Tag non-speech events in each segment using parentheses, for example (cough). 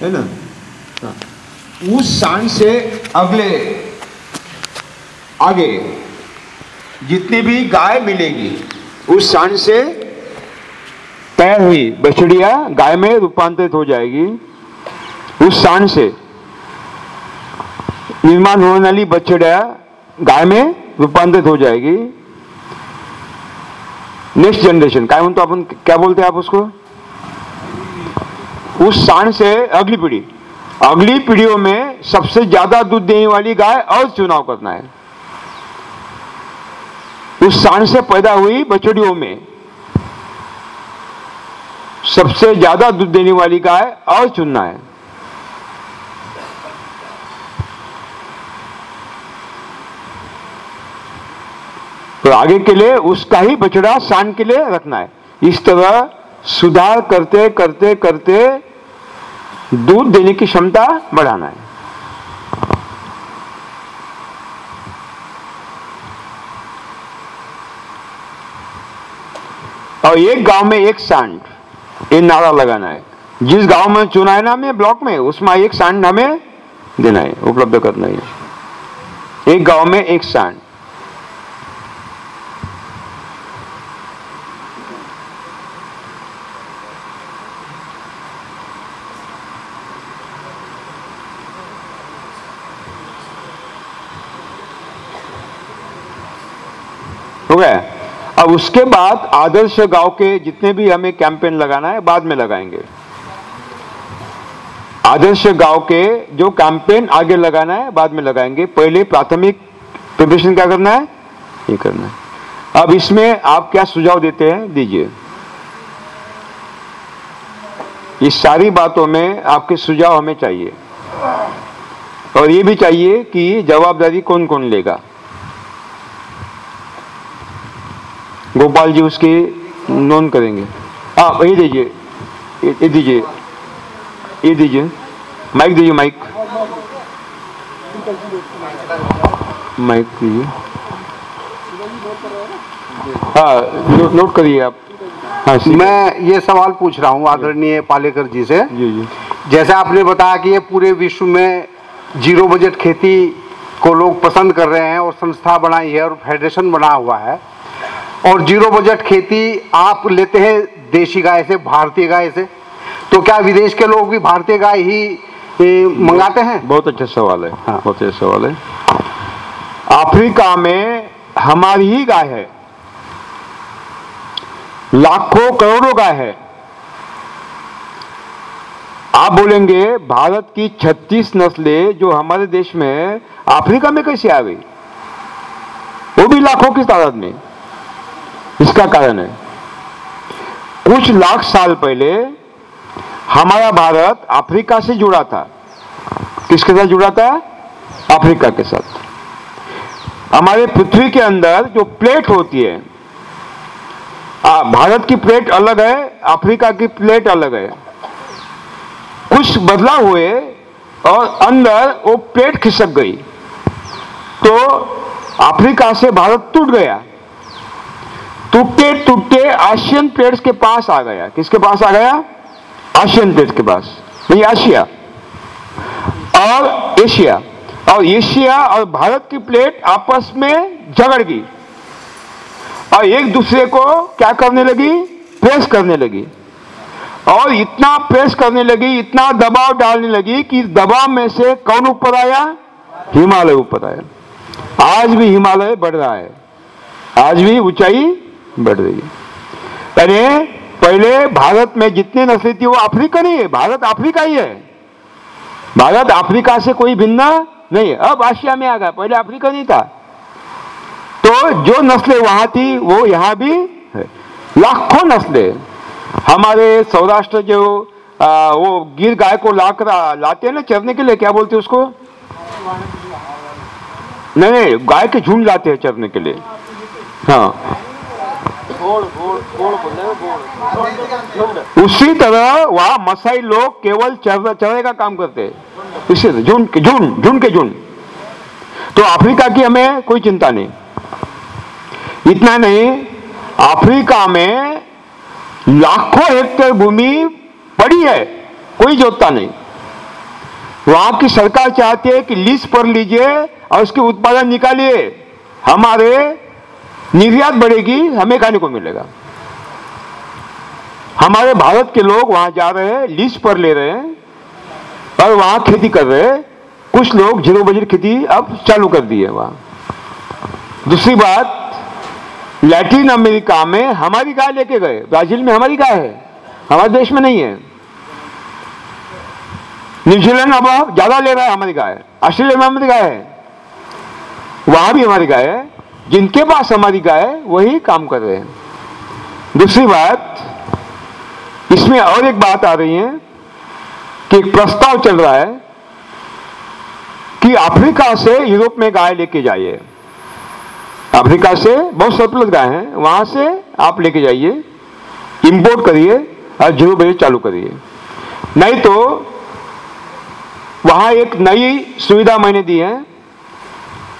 है ना। उस सांड से अगले, आगे जितनी भी गाय मिलेगी, उस सांड से तैयार हुई, बछड़िया गाय में रूपांतरित हो जाएगी। उस सांड से निर्माण होने वाली बछड़िया गाय में रूपांतरित हो जाएगी। नेक्स्ट जनरेशन काय म्हणतो आपण क्या बोलते हैं आप उसको? उस सांड से अगली पीढ़ी। अगली पीढ़ियों में सबसे ज़्यादा दूध देने वाली गाय और चुनाव करना है। उस सांड से पैदा हुई बछड़ियों में सबसे ज़्यादा दूध देने वाली गाय और चुनना है। तो आगे के लिए उसका ही बछड़ा सांड के लिए रखना है। इस तरह सुधार करते करते करते दूध देने की क्षमता बढ़ाना है। और एक गाँव में एक सांड, ये नारा लगाना है। जिस गाँव में चुना है ना हमें, ब्लॉक में, उसमें एक सांड हमें देना है, उपलब्ध करना है। एक गाँव में एक सांड। हो गया अब उसके बाद आदर्श गाँव के जितने भी हमें कैंपेन लगाना है, बाद में लगाएँगे। आदर्श गाँव के जो कैंपेन आगे लगाना है, बाद में लगाएँगे। पहले प्राथमिक प्रिपरेशन क्या करना है? ये करना है। अब इसमें आप क्या सुझाव देते हैं? दीजिए। इस सारी बातों में आपके सुझाव हमें चाहिए। और ये भी चाहिए कि जवाबदारी कौन कौन लेगा? गोपाल जी उसकी नोन करेंगे। हाँ ये दीजिए। ये दीजिए। ये दीजिए। माइक दीजिए माइक। माइक दीजिए। हाँ नो, नोट करिए आप। हाँ मैं ये सवाल पूछ रहा हूँ आदरणीय पालेकर जी से। जी जी। जैसे आपने बताया कि ये पूरे विश्व में ज़ीरो बजट खेती को लोग पसंद कर रहे हैं और संस्था बनाई है और फेडरेशन बना हुआ है और ज़ीरो बजट खेती आप लेते हैं देशी गाय से भारतीय गाय से। तो क्या विदेश के लोग भी भारतीय गाय ही मंगाते हैं? बहुत अच्छा सवाल है हाँ। बहुत अच्छा सवाल है। अफ्रीका में हमारी ही गाय है। लाखों करोड़ों गाय है। आप बोलेंगे भारत की 36 नस्लें जो हमारे देश में अफ्रीका में कैसे आ गई? वो भी लाखों की तादाद में। इसका कारण है। कुछ लाख साल पहले हमारा भारत अफ्रीका से जुड़ा था। किसके साथ जुड़ा था? अफ्रीका के साथ। हमारे पृथ्वी के अंदर जो प्लेट होती है भारत की प्लेट अलग है, अफ्रीका की प्लेट अलग है। कुछ बदलाव हुए और अंदर वो प्लेट खिसक गई। तो अफ्रीका से भारत टूट गया। टूटते टूटते आशियन प्लेट्स के पास आ गया। किसके पास आ गया? आशियन प्लेट्स के पास। नहीं एशिया और एशिया। और एशिया और भारत की प्लेट आपस में झगड़ गई। और एक दूसरे को क्या करने लगी? प्रेस करने लगी। और इतना प्रेस करने लगी, इतना दबाव डालने लगी कि दबाव में से कौन ऊपर आया? हिमालय ऊपर आया। आज भी हिमालय बढ़ रहा है। आज भी ऊंचाई बढ़ रही है। यानी पहले भारत में जितनी नस्लें थी वो अफ्रीका नहीं है भारत अफ्रीका ही है। भारत अफ्रीका से कोई भिन्न नहीं है। अब आशिया में आ गया पहले अफ्रीका नहीं था। तो जो नस्लें वहाँ थी वो यहाँ भी है। लाखों नस्लें। हमारे सौराष्ट्र जो आ, वो गिर गाय को लाकर लाते हैं ना चरने के लिए क्या बोलते उसको? नहीं नहीं गाय के झुंड लाते हैं चरने के लिए। हाँ। उसी तरह वहाँ मसाई लोग केवल चरने का काम करते हैं। इसी तरह झुंड के झुंड झुंड के झुंड तो अफ्रीका की हमें कोई चिंता नहीं। इतना नहीं, अफ्रीका में लाखों हेक्टेयर भूमि पड़ी है, कोई जोतता नहीं। वहाँ की सरकार चाहती है कि लीज पर लीजिए और उसके उत्पादन निकालिए। हमारे निर्यात बढ़ेगी, हमें खाने को मिलेगा। हमारे भारत के लोग वहाँ जा रहे हैं, लीज पर ले रहे हैं, और वहाँ खेती कर रहे हैं। कुछ लोग ज़ीरो बजट खेती अब चालू कर दी है वहाँ। दूसरी बात, लैटिन अमेरिका में हमारी गाय लेके गए। ब्राज़ील में हमारी गाय है, हमारे देश में नहीं है। न्यूजीलैंड अब ज़्यादा ले रहा है हमारी गाय, ऑस्ट्रेलिया में हमारी गाय है, वहाँ भी हमारी गाय है। जिनके पास हमारी गाय है, वही काम कर रहे हैं। दूसरी बात, इसमें और एक बात आ रही है कि एक प्रस्ताव चल रहा है कि अफ्रीका से यूरोप में गाय लेके जाइए। अफ्रीका से बहुत सरप्लस गाय हैं, वहाँ से आप लेके जाइए इंपोर्ट करिए और ज़ीरो बेच चालू करिए। नहीं तो वहाँ एक नई सुविधा मैंने दी है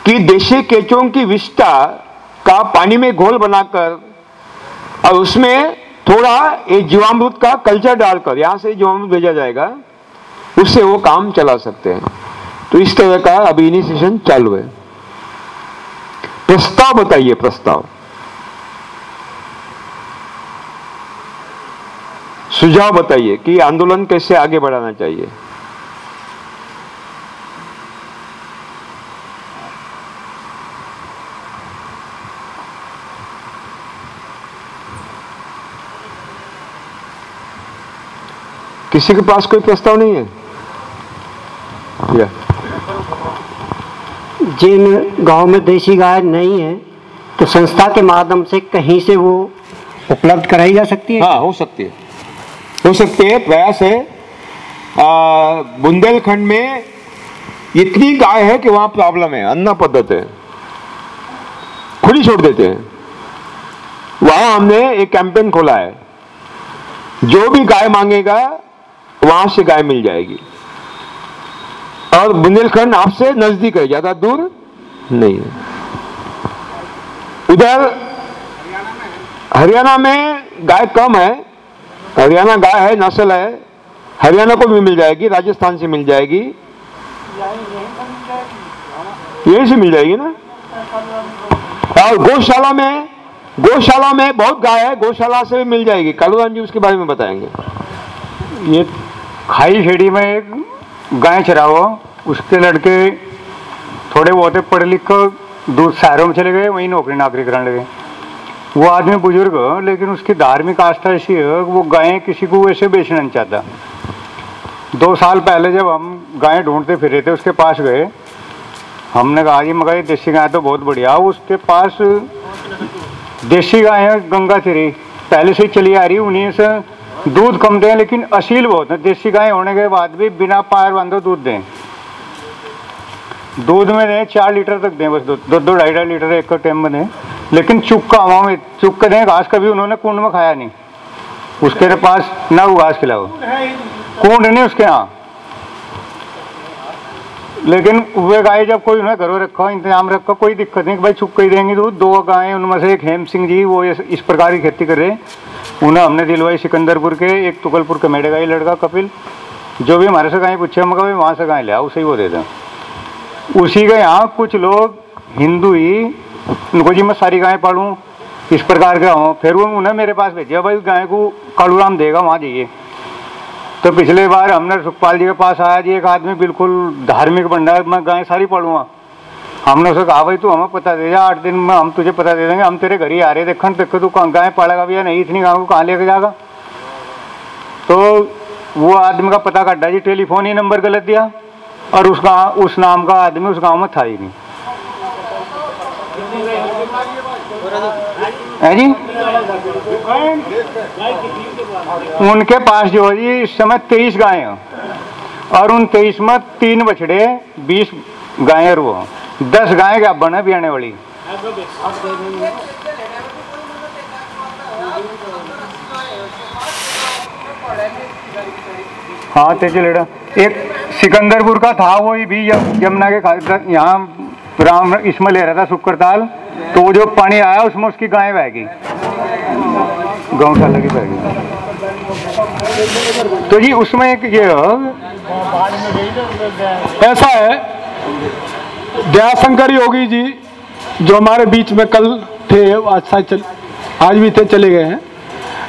कि देशी केचों की विष्टा का पानी में घोल बनाकर और उसमें थोड़ा ये जीवामृत का कल्चर डालकर, यहाँ से जीवामृत भेजा जाएगा, उससे वो काम चला सकते हैं। तो इस तरह का अभी इनिशिएशन चालू है। प्रस्ताव बताइए, प्रस्ताव। सुझाव बताइए कि आंदोलन कैसे आगे बढ़ाना चाहिए। किसी के पास कोई प्रस्ताव नहीं है? या। जिन गाँव में देसी गाय नहीं है तो संस्था के माध्यम से कहीं से वो उपलब्ध कराई जा सकती है? हाँ हो सकती है। हो सकती है प्रयास है। बुंदेलखंड में इतनी गाय है कि वहाँ प्रॉब्लम है अन्न पद्धत है। खुली छोड़ देते हैं। वहाँ हमने एक कैंपेन खोला है। जो भी गाय मांगेगा वहाँ से गाय मिल जाएगी। और बुंदेलखंड आपसे नज़दीक है, ज़्यादा दूर नहीं है। उधर हरियाणा में गाय कम है, हरियाणा गाय है, नस्ल है, हरियाणा को भी मिल जाएगी, राजस्थान से मिल जाएगी। यही से मिल जाएगी ना? और गौशाला में गौशाला में बहुत गाय है, गौशाला से भी मिल जाएगी। कालूराम जी उसके बारे में बताएँगे। ये खाई खेड़ी में एक गाय चराओ, उसके लड़के थोड़े बहुत पढ़े लिख कर दूर शहरों में चले गए, वहीं नौकरी नाकरी करने लगे। वो आदमी बुज़ुर्ग, लेकिन उसकी धार्मिक आस्था ऐसी है वो गायें किसी को वैसे बेचना नहीं चाहता। दो साल पहले जब हम गायें ढूंढते फिर रहे थे, उसके पास गए, हमने कहा कि मगर ये देसी गाय तो बहुत बढ़िया उसके पास देसी गाय है गंगा तिरी पहले से चली आ रही उन्हीं से दूध कम दें लेकिन अशील बहुत है। देसी गाय होने के बाद भी बिना पायर बांधो दूध दें। दूध में दें चार लीटर तक दें बस दूध। दो दो ढाई ढाई लीटर एक टाइम में दें। लेकिन चुक्का हवा में चुप के दें घास कभी उन्होंने कुंड में खाया नहीं। उसके पास ना वो घास खिलाओ। कुंड नहीं उसके यहाँ। लेकिन वे गाय जब कोई उन्हें घरों रखा, इंतज़ाम रखा, कोई दिक्कत नहीं कि भाई चुप ही देंगे तो दो गायें, उनमें से एक हेम सिंह जी, वो इस प्रकार की खेती कर रहे हैं। उन्हें हमने दिलवाई सिकंदरपुर के, एक तुगलपुर के मेडे गाई लड़का कपिल। जो भी हमारे से गाय पूछे, हम कहा वहाँ से गाय ले आओ, उसे ही वो दे दें। उसी के यहाँ कुछ लोग, हिंदू ही, उनको जी मैं सारी गायें पालूँ, इस प्रकार के हों। फिर वो उन्हें मेरे पास भेजा, भाई गाय को कालूराम देगा, वहाँ जाइए। तो पिछले बार हमने सुखपाल जी के पास आया जी, एक आदमी बिल्कुल धार्मिक बन रहा है, मैं गाय सारी पढ़ूँगा। हमने उसे कहा, भाई तू हमें पता दे जा आठ दिन में हम तुझे पता दे देंगे, हम तेरे घर ही आ रहे देखन देखो तू गाय पालेगा भैया नहीं, इतनी गाँव को कहाँ लेके जाएगा? तो वो आदमी का पता काटा जी, टेलीफोन ही नंबर गलत दिया, और उस गाँव उस नाम का आदमी उस गाँव में था ही नहीं। है जी? उनके पास जो है जी, इस समय तेईस गाय हैं। और उन तेईस में तीन बछड़े, बीस गाय वो दस गाय बने भी आने वाली। हाँ ते चलेगा एक सिकंदरपुर का था वो भी यमुना के यहाँ राम इसमें ले रहा था शुक्रताल तो वो जो पानी आया उसमें उसकी गायें बह गई। गौशाला की तरह तो जी, उसमें एक ये ऐसा है, दयाशंकर योगी जी जो हमारे बीच में कल थे, आज चल, आज भी थे, चले गए हैं।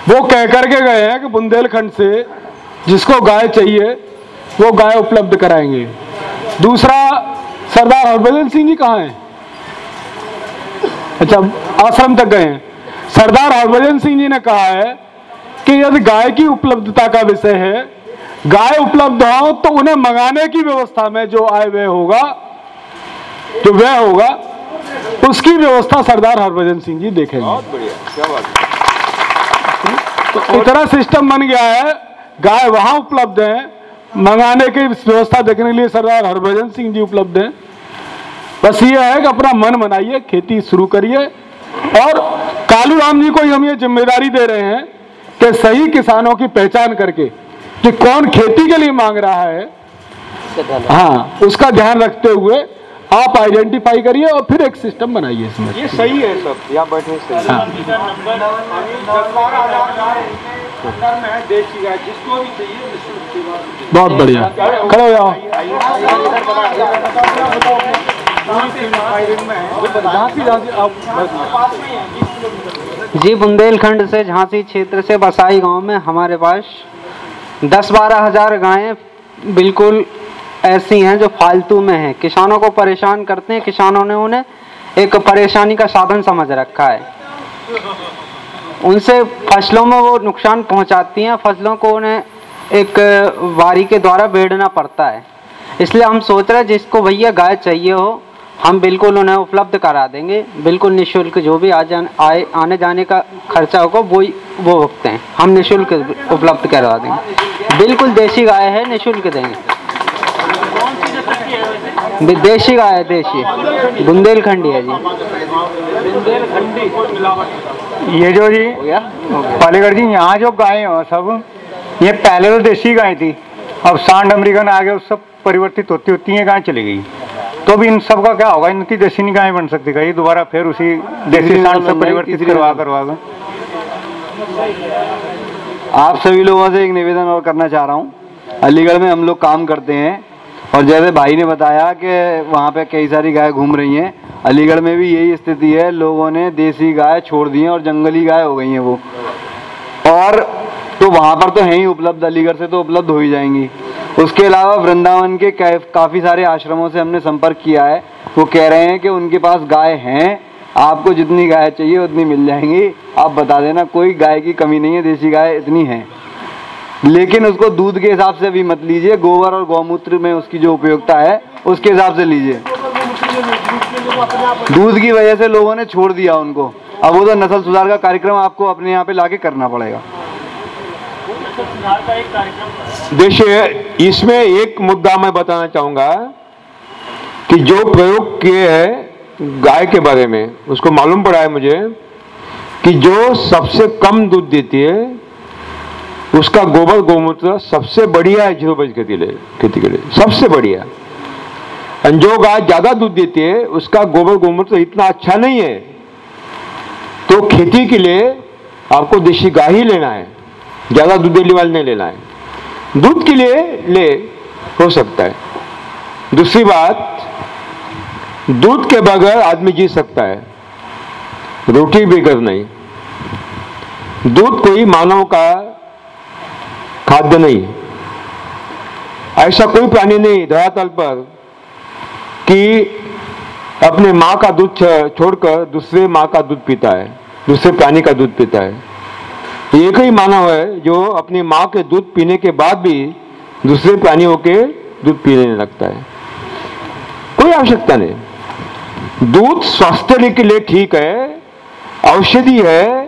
वो कह करके गए हैं कि बुंदेलखंड से जिसको गाय चाहिए, वो गाय उपलब्ध कराएँगे। दूसरा सरदार हरभजन सिंह जी कहाँ हैं? अच्छा आश्रम तक गए हैं। सरदार हरभजन सिंह जी ने कहा है कि यदि गाय की उपलब्धता का विषय है गाय उपलब्ध हो तो उन्हें मंगाने की व्यवस्था में जो आय व्यय होगा जो व्यय होगा उसकी व्यवस्था सरदार हरभजन सिंह जी देखेंगे। बहुत बढ़िया क्या बात तो इतना सिस्टम बन गया है गाय वहाँ उपलब्ध है मंगाने की व्यवस्था देखने के लिए सरदार हरभजन सिंह जी उपलब्ध हैं। बस ये है कि अपना मन बनाइए खेती शुरू करिए। और कालू राम जी को ही हम ये ज़िम्मेदारी दे रहे हैं कि सही किसानों की पहचान करके कि कौन खेती के लिए मांग रहा है हाँ उसका ध्यान रखते हुए आप आइडेंटिफाई करिए और फिर एक सिस्टम बनाइए इसमें। ये सही है सब यहाँ बैठे सही। है। बहुत बढ़िया। खड़े हो जाओ। जी, बुंदेलखंड से झांसी क्षेत्र से बसाई गाँव में हमारे पास दस बारह हज़ार गायें बिल्कुल ऐसी हैं जो फालतू में हैं। किसानों को परेशान करते हैं। किसानों ने उन्हें एक परेशानी का साधन समझ रखा है। उनसे फ़सलों में वो नुकसान पहुंचाती हैं। फ़सलों को उन्हें एक वारी के द्वारा बेड़ना पड़ता है। इसलिए हम सोच रहे हैं, जिसको भैया गाय चाहिए हो हम बिल्कुल उन्हें उपलब्ध करा देंगे। बिल्कुल निशुल्क जो भी आ जान आए आने जाने का खर्चा होगा वो वो भुगते हैं। हम निशुल्क उपलब्ध करवा देंगे। बिल्कुल देसी गाय है निशुल्क देंगे। दे- देशी गाय है देशी। बुंदेलखंडी है जी। ये जो जी पालीगढ़ जी यहाँ जो गाय हो सब ये पहले तो देसी गाय थी। अब सांड अमरीकन आ गए सब परिवर्तित होती होती हैं गाय चली गई? तो भी इन सब का क्या होगा? इनकी देसी नहीं गाय बन सकती गाय दोबारा फिर उसी देसी सांड से परिवर्तित करवा करवा कर आप सभी लोगों से एक निवेदन और करना चाह रहा हूँ। अलीगढ़ में हम लोग काम करते हैं और जैसे भाई ने बताया कि वहाँ पे कई सारी गाय घूम रही हैं। अलीगढ़ में भी यही स्थिति है। लोगों ने देसी गाय छोड़ दी हैं और जंगली गाय हो गई हैं वो। और तो वहाँ पर तो है ही उपलब्ध। अलीगढ़ से तो उपलब्ध हो ही जाएँगी। उसके अलावा वृंदावन के काफ़ी सारे आश्रमों से हमने संपर्क किया है। वो कह रहे हैं कि उनके पास गाय हैं, आपको जितनी गाय चाहिए उतनी मिल जाएँगी। आप बता देना, कोई गाय की कमी नहीं है, देसी गाय इतनी है। लेकिन उसको दूध के हिसाब से भी मत लीजिए, गोबर और गौमूत्र में उसकी जो उपयोगिता है, उसके हिसाब से लीजिए। दूध की वजह से लोगों ने छोड़ दिया उनको। अब वो तो नस्ल सुधार का कार्यक्रम आपको अपने यहाँ पे लाके करना पड़ेगा। देखिए, इसमें एक मुद्दा मैं बताना चाहूँगा कि जो प्रयोग किए हैं गाय के बारे में, उसको मालूम पड़ा है मुझे कि जो सबसे कम दूध देती है, उसका गोबर गोमूत्र सबसे बढ़िया है ज़ीरो बज खेती लिए खेती के लिए, सबसे बढ़िया। जो गाय ज़्यादा दूध देती है, उसका गोबर गोमूत्र इतना अच्छा नहीं है। तो खेती के लिए आपको देशी गाय ही लेना है। ज़्यादा दूध देने वाली नहीं लेना है। दूध के लिए ले, हो सकता है। दूसरी बात, दूध के बगैर आदमी जी सकता है। रोटी बगैर नहीं। दूध कोई मानव का खाद्य नहीं। ऐसा कोई प्राणी नहीं धरातल पर कि अपने माँ का दूध छोड़कर दूसरे माँ का दूध पीता है, दूसरे प्राणी का दूध पीता है। एक ही मानव है जो अपनी माँ के दूध पीने के बाद भी दूसरे प्राणियों के दूध पीने लगता है। कोई आवश्यकता नहीं। दूध स्वास्थ्य के लिए ठीक है, औषधि है,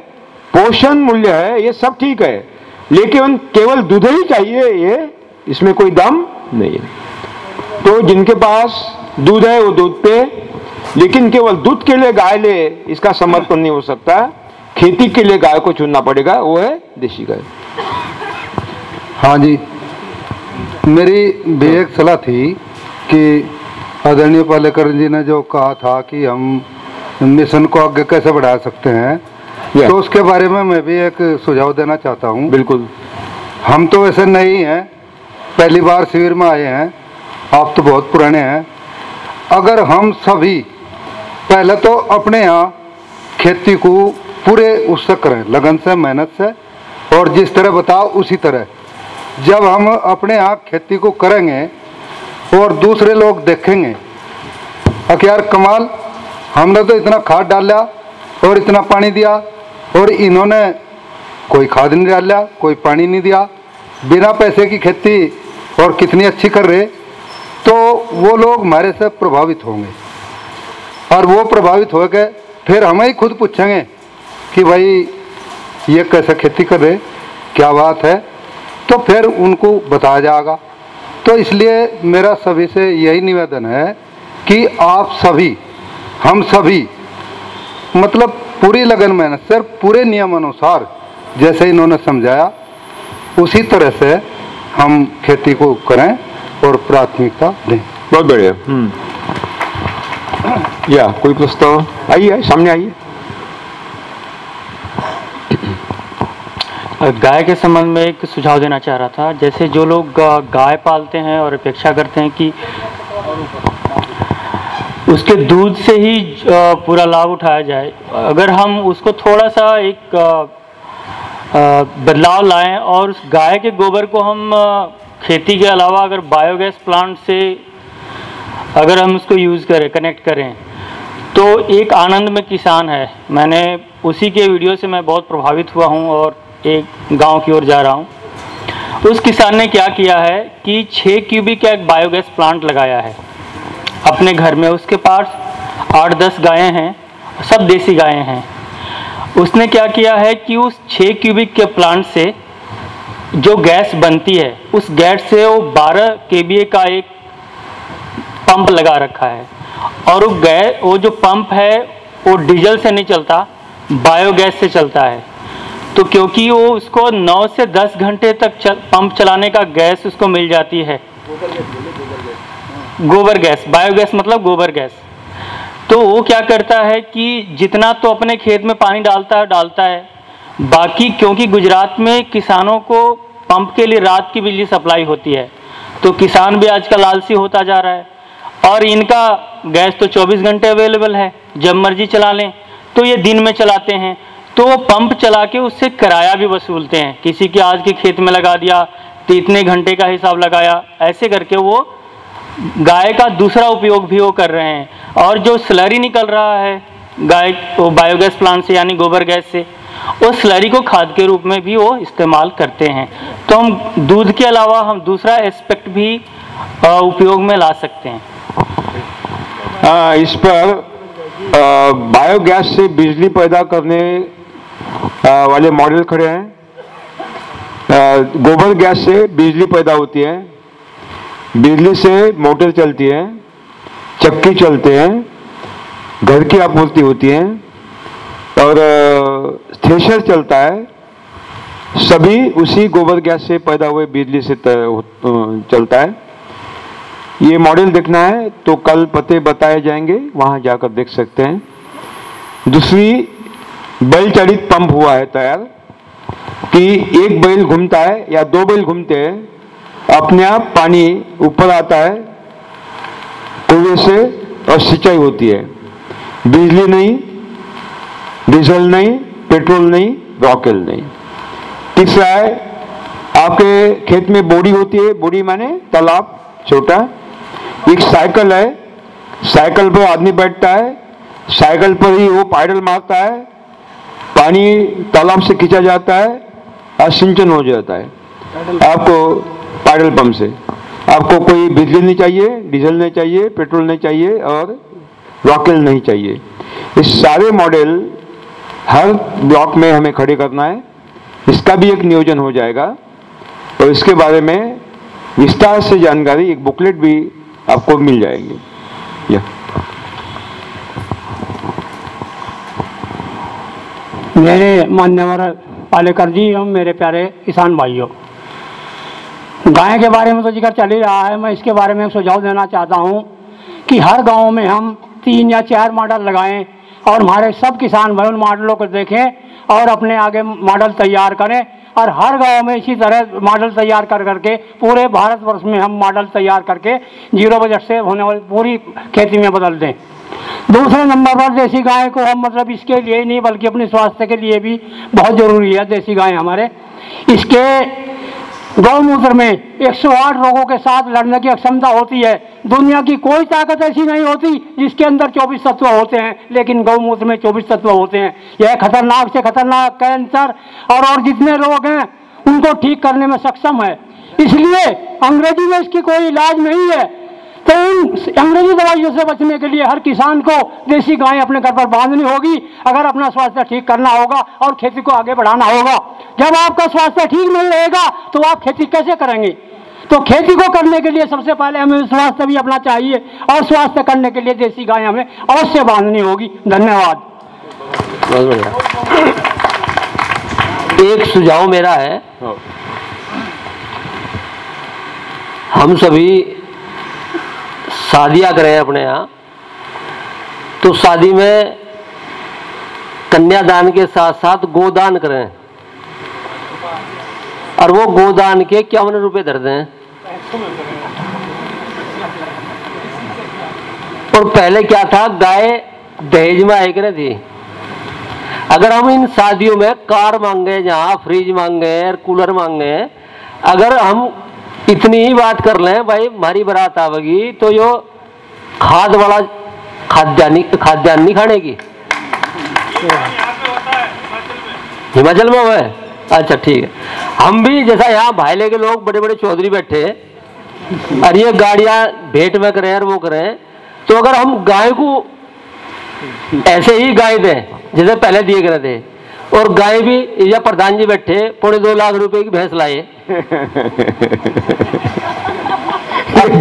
पोषण मूल्य है, ये सब ठीक है। लेकिन केवल दूध ही चाहिए, ये इसमें कोई दम नहीं है। तो जिनके पास दूध है, वो दूध पे, लेकिन केवल दूध के लिए गाय ले, इसका समर्पण नहीं हो सकता। खेती के लिए गाय को चुनना पड़ेगा वो है देशी गाय। हाँ जी। मेरी भी एक सलाह थी कि आदरणीय पालेकर जी ने जो कहा था कि हम मिशन को आगे कैसे बढ़ा सकते हैं तो उसके बारे में मैं भी एक सुझाव देना चाहता हूँ। बिल्कुल। हम तो वैसे नहीं हैं पहली बार शिविर में आए हैं आप तो बहुत पुराने हैं। अगर हम सभी पहले तो अपने यहाँ खेती को पूरे उससे करें, लगन से, मेहनत से, और जिस तरह बताओ उसी तरह। जब हम अपने यहाँ खेती को करेंगे और दूसरे लोग देखेंगे अब यार कमाल, हमने तो इतना खाद डाला और इतना पानी दिया, और इन्होंने कोई खाद नहीं डाला कोई पानी नहीं दिया, बिना पैसे की खेती और कितनी अच्छी कर रहे तो वो लोग हमारे से प्रभावित होंगे। और वो प्रभावित हो गए फिर हमें ही खुद पूछेंगे कि भाई ये कैसे खेती कर रहे क्या बात है? तो फिर उनको बताया जाएगा। तो इसलिए मेरा सभी से यही निवेदन है कि आप सभी हम सभी मतलब पूरी लगन मेहनत से पूरे नियम अनुसार जैसे इन्होंने समझाया उसी तरह से हम खेती को करें और प्राथमिकता दें। बहुत बढ़िया। हम्म। या कोई प्रस्ताव? आइए सामने आइए। गाय के संबंध में एक सुझाव देना चाह रहा था। जैसे जो लोग गाय पालते हैं और अपेक्षा करते हैं कि उसके दूध से ही पूरा लाभ उठाया जाए। अगर हम उसको थोड़ा सा एक बदलाव लाएँ और उस गाय के गोबर को हम खेती के अलावा अगर बायोगैस प्लांट से अगर हम उसको यूज़ करें कनेक्ट करें तो एक आनंद में किसान है। मैंने उसी के वीडियो से मैं बहुत प्रभावित हुआ हूँ और एक गाँव की ओर जा रहा हूँ। उस किसान ने क्या किया है कि 6 क्यूबिक का एक बायोगैस प्लांट लगाया है। अपने घर में उसके पास आठ दस गायें हैं, सब देसी गायें हैं। उसने क्या किया है कि उस छः क्यूबिक के प्लांट से जो गैस बनती है, उस गैस से वो 12 के का एक पंप लगा रखा है। और वो गैस वो जो पंप है, वो डीजल से नहीं चलता बायोगैस से चलता है। तो क्योंकि वो उसको 9 से 10 घंटे तक चल, पंप चलाने का गैस उसको मिल जाती है। गोबर गैस बायोगैस मतलब गोबर गैस। तो वो क्या करता है कि जितना तो अपने खेत में पानी डालता है डालता है। बाकी क्योंकि गुजरात में किसानों को पंप के लिए रात की बिजली सप्लाई होती है तो किसान भी आजकल आलसी होता जा रहा है। और इनका गैस तो 24 घंटे अवेलेबल है जब मर्ज़ी चला लें। तो ये दिन में चलाते हैं। तो वो पंप चला के उससे किराया भी वसूलते हैं। किसी के आज के खेत में लगा दिया तो इतने घंटे का हिसाब लगाया ऐसे करके वो गाय का दूसरा उपयोग भी वो कर रहे हैं। और जो स्लरी निकल रहा है गाय वो बायोगैस प्लांट से यानी गोबर गैस से उस स्लरी को खाद के रूप में भी वो इस्तेमाल करते हैं। तो हम दूध के अलावा हम दूसरा एस्पेक्ट भी उपयोग में ला सकते हैं। आ, इस पर बायोगैस से बिजली पैदा करने वाले मॉडल खड़े हैं। गोबर गैस से बिजली पैदा होती है। बिजली से मोटर चलती है। चक्की चलते हैं। घर की आपूर्ति होती है। और थ्रेशर चलता है। सभी उसी गोबर गैस से पैदा हुए बिजली से चलता है। ये मॉडल देखना है तो कल पते बताए जाएँगे, वहाँ जाकर देख सकते हैं। दूसरी बैल चालित पंप हुआ है तैयार, कि एक बैल घूमता है या दो बैल घूमते हैं, अपने आप पानी ऊपर आता है, कुएँ से और सिंचाई होती है। बिजली नहीं, डीजल नहीं, पेट्रोल नहीं, रॉकेल नहीं। तीसरा है, आपके खेत में बोड़ी होती है बोड़ी माने तालाब छोटा। एक साइकिल है, साइकिल पर आदमी बैठता है, साइकिल पर ही वो पैडल मारता है पानी तालाब से खींचा जाता है और सिंचन हो जाता है। आपको पैडल पंप से। आपको कोई बिजली नहीं चाहिए, डीजल नहीं चाहिए, पेट्रोल नहीं चाहिए और रॉकेल नहीं चाहिए। इस सारे मॉडल हर ब्लॉक में हमें खड़े करना है। इसका भी एक नियोजन हो जाएगा। और इसके बारे में विस्तार से जानकारी, एक बुकलेट भी आपको मिल जाएगी। या। मेरे मान्यवर पालेकर जी एवं मेरे प्यारे किसान भाइयों, गाय के बारे में तो ज़िक्र चल ही रहा है। मैं इसके बारे में सुझाव देना चाहता हूँ कि हर गाँव में हम तीन या चार मॉडल लगाएँ और हमारे सब किसान भाई उन मॉडलों को देखें और अपने आगे मॉडल तैयार करें और हर गाँव में इसी तरह मॉडल तैयार कर करके पूरे भारतवर्ष में हम मॉडल तैयार करके ज़ीरो बजट से होने वाली पूरी खेती में बदल दें। दूसरे नंबर पर देसी गाय को हम मतलब इसके लिए ही नहीं, बल्कि अपने स्वास्थ्य के लिए भी बहुत ज़रूरी है देसी गाय हमारे। इसके गौमूत्र में 108 रोगों के साथ लड़ने की अक्षमता होती है। दुनिया की कोई ताकत ऐसी नहीं होती जिसके अंदर 24 तत्व होते हैं, लेकिन गौमूत्र में 24 तत्व होते हैं। यह खतरनाक से खतरनाक, कैंसर और और जितने रोग हैं, उनको ठीक करने में सक्षम है। इसलिए अंग्रेज़ी में इसकी कोई इलाज नहीं है। तो इन अंग्रेज़ी दवाइयों से बचने के लिए हर किसान को देसी गाय अपने घर पर बांधनी होगी अगर अपना स्वास्थ्य ठीक करना होगा और खेती को आगे बढ़ाना होगा। जब आपका स्वास्थ्य ठीक नहीं रहेगा तो आप खेती कैसे करेंगे? तो खेती को करने के लिए सबसे पहले हमें स्वास्थ्य भी अपना चाहिए और स्वास्थ्य करने के लिए देसी गाय हमें अवश्य बांधनी होगी। धन्यवाद। एक सुझाव मेरा है। हम सभी शादियाँ करें अपने यहाँ। तो शादी में कन्यादान के साथ साथ गोदान करें। और वो गोदान के क्या इक्यावन रुपए धर दें। और पहले क्या था? गाय दहेज में आए करे थी। अगर हम इन शादियों में कार मांगे, जहाँ फ्रिज मांगे कूलर मांगे, अगर हम इतनी ही बात कर लें, भाई हमारी बारात आवेगी तो यो खाद वाला खाद्यान्न खाद्यान्न नहीं खाने की हिमाचल में हुआ अच्छा ठीक है। हम भी जैसा यहाँ भाईले के लोग बड़े बड़े चौधरी बैठे और ये गाड़ियाँ भेंट में करें और वो करें तो अगर हम गाय को ऐसे ही गाय दें, जैसे पहले दिए गए थे और गाय भी या प्रधान जी बैठे पौने दो लाख रुपए की भैंस लाए। (laughs)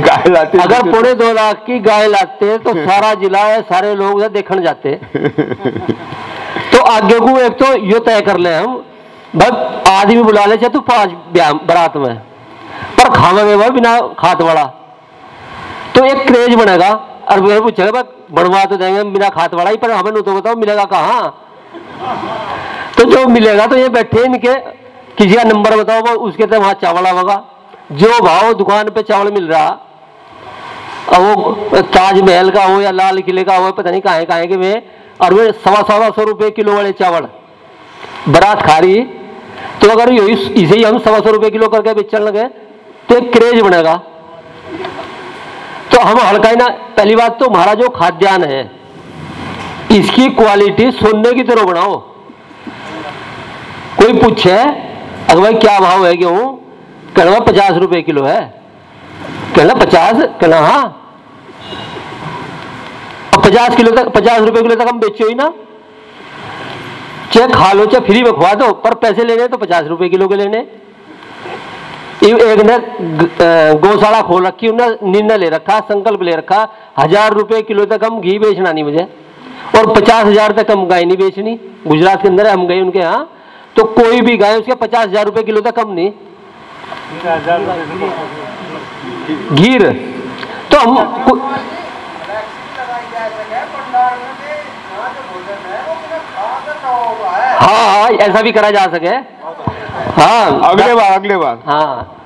गाय लाते अगर पौने दो लाख की गाय लाते तो सारा जिला है सारे लोग देखने जाते (laughs) तो आगे को एक तो यो तय कर ले हम बस आदमी बुला ले चाहे तो पाँच बारात में। पर खावेंगे वह बिना खाद वाला। तो एक क्रेज बनेगा और वो पूछेगा बनवा तो देंगे बिना खाद वाला ही पर हमें तो बताओ मिलेगा कहाँ? तो जो मिलेगा तो ये बैठे इनके। किसी का नंबर बताओ, वो उसके तो वहाँ चावल आवेगा जो भाव दुकान पे चावल मिल रहा और वो ताजमहल का हो या लाल किले का हो, पता नहीं कहाँ कहाँ के और वो सवा सवा सौ रुपए किलो वाले चावल। बारात खा रही तो अगर इसे ही हम सवा सौ रुपए किलो करके बेचने लगे तो एक क्रेज बनेगा। तो हम हल्का ही ना, पहली बात तो हमारा जो खाद्यान्न है, इसकी क्वालिटी सोने की तरह बनाओ। कोई पूछे, अगर भाई क्या भाव है गेहूँ? कहना पचास रुपए किलो है। कहना पचास, कहना हाँ। पचास किलो तक, पचास रुपए किलो तक हम बेचो ही ना। चाहे खा लो, चाहे फ्री में खवा दो, पर पैसे लेने तो पचास रुपए किलो के लेने। एक ने गौशाला खोल रखी उन्होंने निर्णय ले रखा, संकल्प ले रखा, हज़ार रुपए किलो तक हम घी बेचना नहीं मुझे। और पचास हज़ार तक हम गाय नहीं बेचनी। गुजरात के अंदर हम गए उनके यहाँ तो कोई भी गाय उसके पचास हज़ार रुपए किलो तक कम नहीं। घीर। तो हम हाँ हाँ ऐसा भी करा जा सके। हाँ। अगले बार अगले बार। हाँ।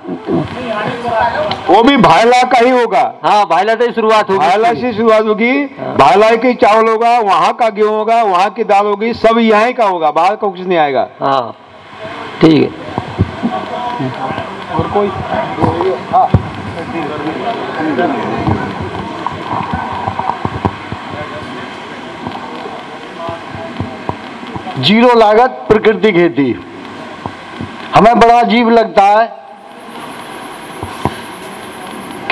वो भी भाईला का ही होगा। हाँ भाईला से ही शुरुआत होगी। भाईला से शुरुआत होगी। भाईला के चावल होगा वहाँ का गेहूँ होगा वहाँ की दाल होगी सब यहाँ का होगा बाहर का कुछ नहीं आएगा। हाँ ठीक है। और कोई? ज़ीरो लागत प्रकृति खेती। हमें बड़ा अजीब लगता है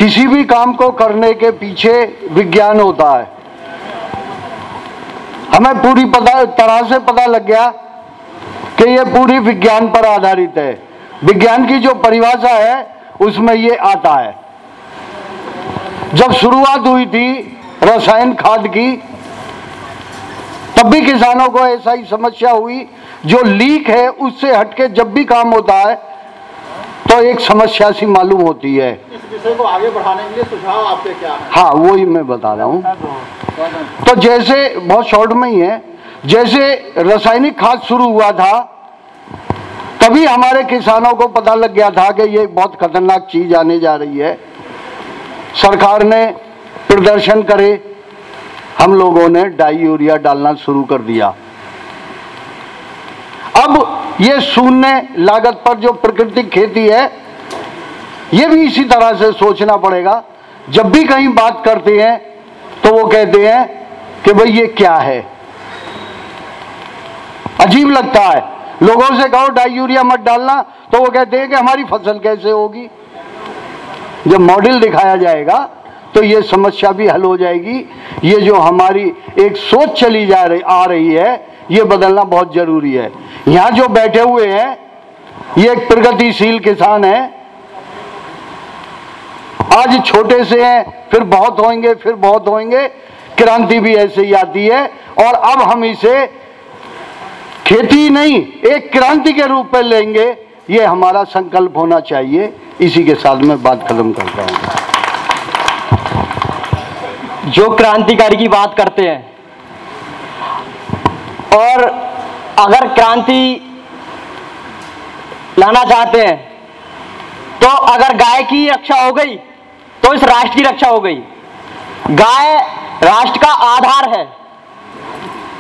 किसी भी काम को करने के पीछे विज्ञान होता है। हमें पूरी पता, तरह से पता लग गया कि ये पूरी विज्ञान पर आधारित है। विज्ञान की जो परिभाषा है, उसमें ये आता है। जब शुरुआत हुई थी रसायन खाद की, तब भी किसानों को ऐसा ही समस्या हुई, जो लीक है, उससे हटके जब भी काम होता है तो एक समस्या सी मालूम होती है। इस विषय को आगे बढ़ाने के लिए सुझाव आपके क्या है? हाँ वो ही मैं बता रहा हूँ। तो जैसे बहुत शॉर्ट में ही है जैसे रासायनिक खाद शुरू हुआ था तभी हमारे किसानों को पता लग गया था कि ये बहुत खतरनाक चीज़ आने जा रही है। सरकार ने प्रदर्शन करे हम लोगों ने डाई यूरिया डालना शुरू कर दिया। अब ये शून्य लागत पर जो प्राकृतिक खेती है, ये भी इसी तरह से सोचना पड़ेगा। जब भी कहीं बात करते हैं तो वो कहते हैं कि भाई ये क्या है? अजीब लगता है। लोगों से कहो, डाई यूरिया मत डालना। तो वो कहते हैं कि हमारी फ़सल कैसे होगी? जब मॉडल दिखाया जाएगा तो ये समस्या भी हल हो जाएगी। ये जो हमारी एक सोच चली जा रही, आ रही है, ये बदलना बहुत ज़रूरी है। यहाँ जो बैठे हुए हैं, ये एक प्रगतिशील किसान है। आज छोटे से हैं, फिर बहुत होंगे, फिर बहुत होंगे। क्रांति भी ऐसे ही आती है, और अब हम इसे खेती नहीं, एक क्रांति के रूप में लेंगे। ये हमारा संकल्प होना चाहिए। इसी के साथ मैं बात खत्म करता हूँ। जो क्रांतिकारी की बात करते हैं, और अगर क्रांति लाना चाहते हैं तो अगर गाय की रक्षा हो गई तो इस राष्ट्र की रक्षा हो गई। गाय राष्ट्र का आधार है।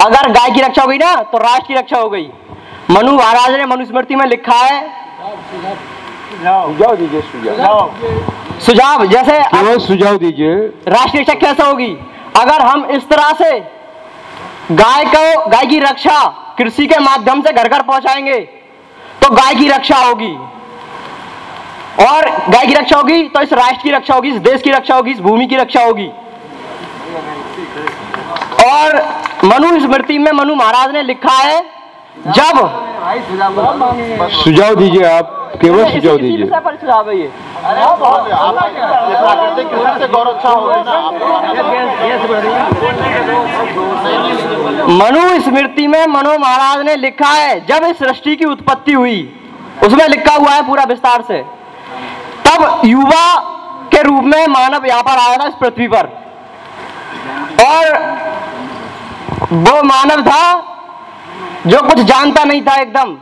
अगर गाय की रक्षा हो गई ना तो राष्ट्र की रक्षा हो गई। मनु महाराज ने मनुस्मृति में लिखा है सुझाव दीजिए सुझाव। सुझाव। जैसे सुझाव दीजिए। राष्ट्रीय रक्षा कैसे होगी? अगर हम इस तरह से गाय को गाय की रक्षा कृषि के माध्यम से घर घर पहुंचाएँगे तो गाय की रक्षा होगी। और गाय की रक्षा होगी तो इस राष्ट्र की रक्षा होगी इस देश की रक्षा होगी इस भूमि की रक्षा होगी। और मनु स्मृति में मनु महाराज ने लिखा है जब सुझाव दीजिए आप केवल सुझाव दीजिए। सुझाव है ये। प्राकृतिक कृषि से गौरक्षा हो गई मनु स्मृति में मनु महाराज ने लिखा है, जब इस सृष्टि की उत्पत्ति हुई, उसमें लिखा हुआ है पूरा विस्तार से। तब युवा के रूप में मानव यहाँ पर आया था इस पृथ्वी पर। और वो मानव था जो कुछ जानता नहीं था एकदम,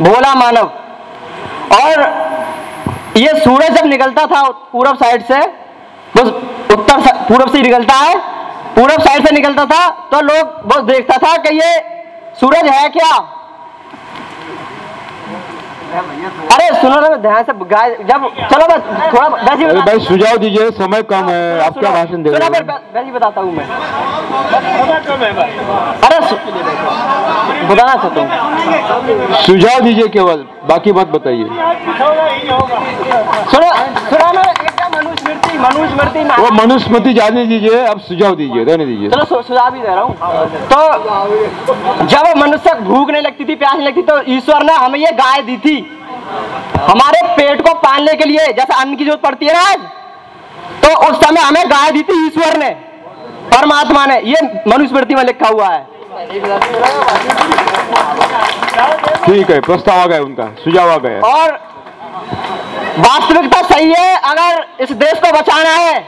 भोला मानव। और ये सूरज जब निकलता था पूरब साइड से वो उत्तर पूरब से निकलता है पूरब साइड से निकलता था तो लोग बस देखता था कि ये सूरज है क्या? अरे सुनो ना ध्यान से गाय जब चलो मैं थोड़ा वैसे ही अरे बता- भाई सुझाव दीजिए समय कम है आप क्या भाषण दे रहे हो। वैसे ही बताता हूँ मैं। अरे बताना चाहता हूँ। सुझाव दीजिए केवल बाकी बात बताइए। सुनो सुनो ना एकदम मनुस्मृति वो मनुस्मृति जाने दीजिए अब सुझाव दीजिए रहने दीजिए। चलो सुझाव ही दे रहा हूँ। तो जब मनुष्य को भूख नहीं लगती थी प्यास लगती तो ईश्वर ने हमें ये गाय दी थी। हमारे पेट को पालने के लिए जैसे अन्न की ज़रूरत पड़ती है ना आज तो उस समय हमें गाय दी थी ईश्वर ने परमात्मा ने। ये मनुस्मृति में लिखा हुआ है। ठीक है प्रस्ताव आ गया उनका सुझाव आ गया। और वास्तविकता सही है अगर इस देश को बचाना है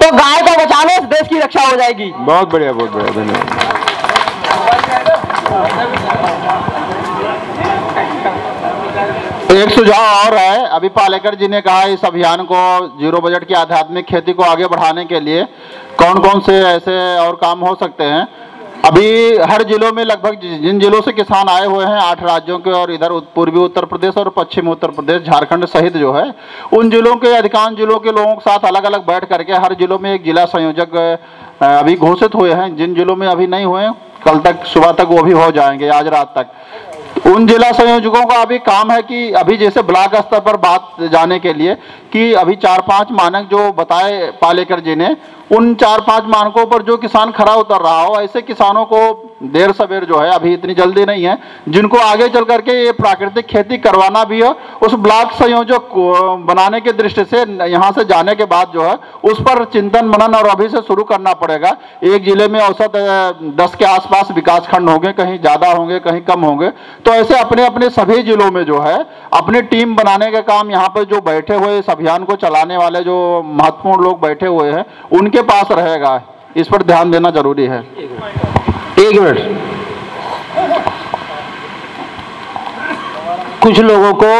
तो गाय को बचा लो इस देश की रक्षा हो जाएगी। बहुत बढ़िया बहुत बढ़िया धन्यवाद। एक सुझाव और है। अभी पालेकर जी ने कहा इस अभियान को ज़ीरो बजट की आध्यात्मिक खेती को आगे बढ़ाने के लिए कौन कौन से ऐसे और काम हो सकते हैं? अभी हर जिलों में लगभग जिन जिलों से किसान आए हुए हैं, आठ राज्यों के और इधर पूर्वी उत्तर प्रदेश और पश्चिम उत्तर प्रदेश, झारखंड सहित जो है, उन जिलों के, अधिकांश जिलों के लोगों के साथ अलग अलग बैठ करके हर जिलों में एक जिला संयोजक अभी घोषित हुए हैं। जिन जिलों में अभी नहीं हुए, कल तक, सुबह तक वो भी हो जाएँगे, आज रात तक। उन जिला संयोजकों का अभी काम है कि अभी जैसे ब्लॉक स्तर पर बात जाने के लिए कि अभी चार पाँच मानक जो बताए पालेकर जी ने, उन चार पाँच मानकों पर जो किसान खड़ा उतर रहा हो, ऐसे किसानों को देर सवेर जो है, अभी इतनी जल्दी नहीं है। जिनको आगे चल करके ये प्राकृतिक खेती करवाना भी है, उस ब्लॉक संयोजक को बनाने की दृष्टि से, यहाँ से जाने के बाद जो है, उस पर चिंतन मनन और अभी से शुरू करना पड़ेगा। एक ज़िले में औसत दस के आसपास विकास खंड होंगे, कहीं ज़्यादा होंगे, कहीं कम होंगे। तो ऐसे अपने अपने सभी जिलों में जो है, अपनी टीम बनाने का काम यहाँ पर जो बैठे हुए इस अभियान को चलाने वाले जो महत्वपूर्ण लोग बैठे हुए हैं, उनके पास रहेगा। इस पर ध्यान देना ज़रूरी है। एक मिनट। कुछ लोगों को